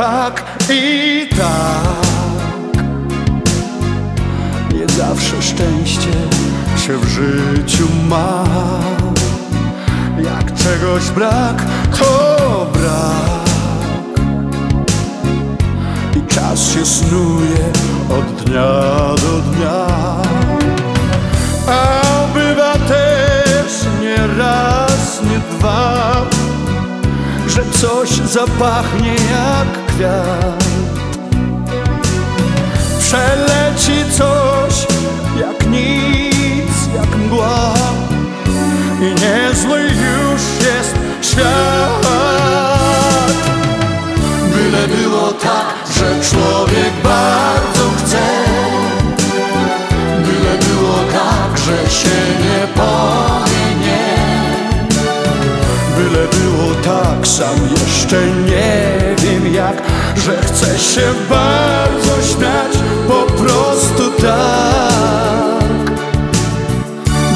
tak i tak. Nie zawsze szczęście się w życiu ma. Jak czegoś brak, to brak. I czas się snuje od dnia do dnia. A bywa też nie raz, nie dwa Coś zapachnie jak kwiat. Przeleci coś jak nic, jak mgła. I niezły już jest świat. Byle było tak, że człowiek bardzo chce. Byle było tak, że się nie powie sam jeszcze nie wiem jak Że chcę się bardzo śmiać, po prostu tak.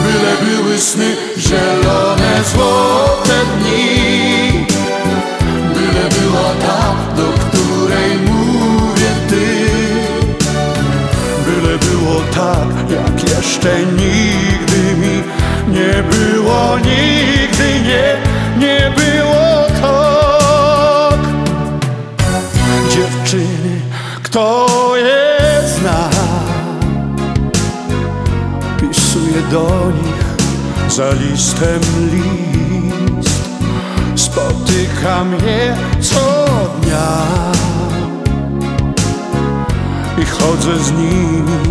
Byle były sny, zielone, złote dni. Byle była ta, Kto je zna? Pisuję do nich za listem list. Spotykam je co dnia I chodzę z nimi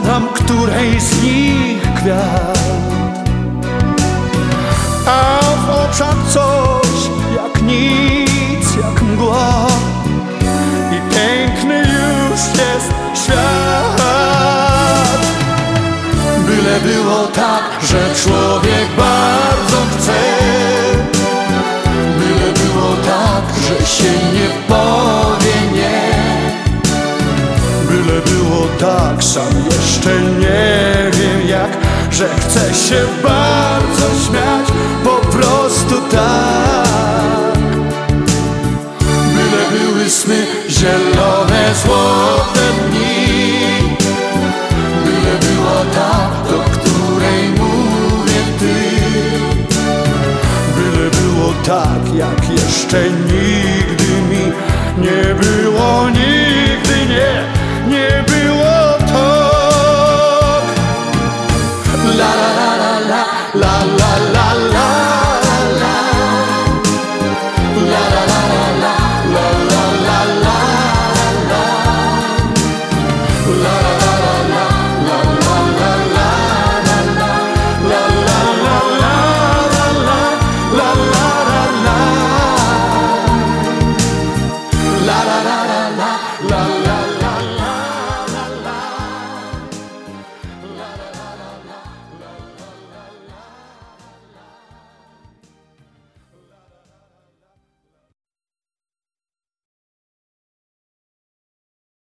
podam której z nich kwiat A w oczach coś jak nic, jak mgła. I piękny już jest świat. Byle było tak, że człowiek bardzo tak sam jeszcze nie wiem jak Że chcę się bardzo śmiać po prostu tak. Byle były sny zielone, złote dni Byle była ta, do której mówię ty. Byle było tak jak jeszcze nigdy mi nie było nigdy nie, nie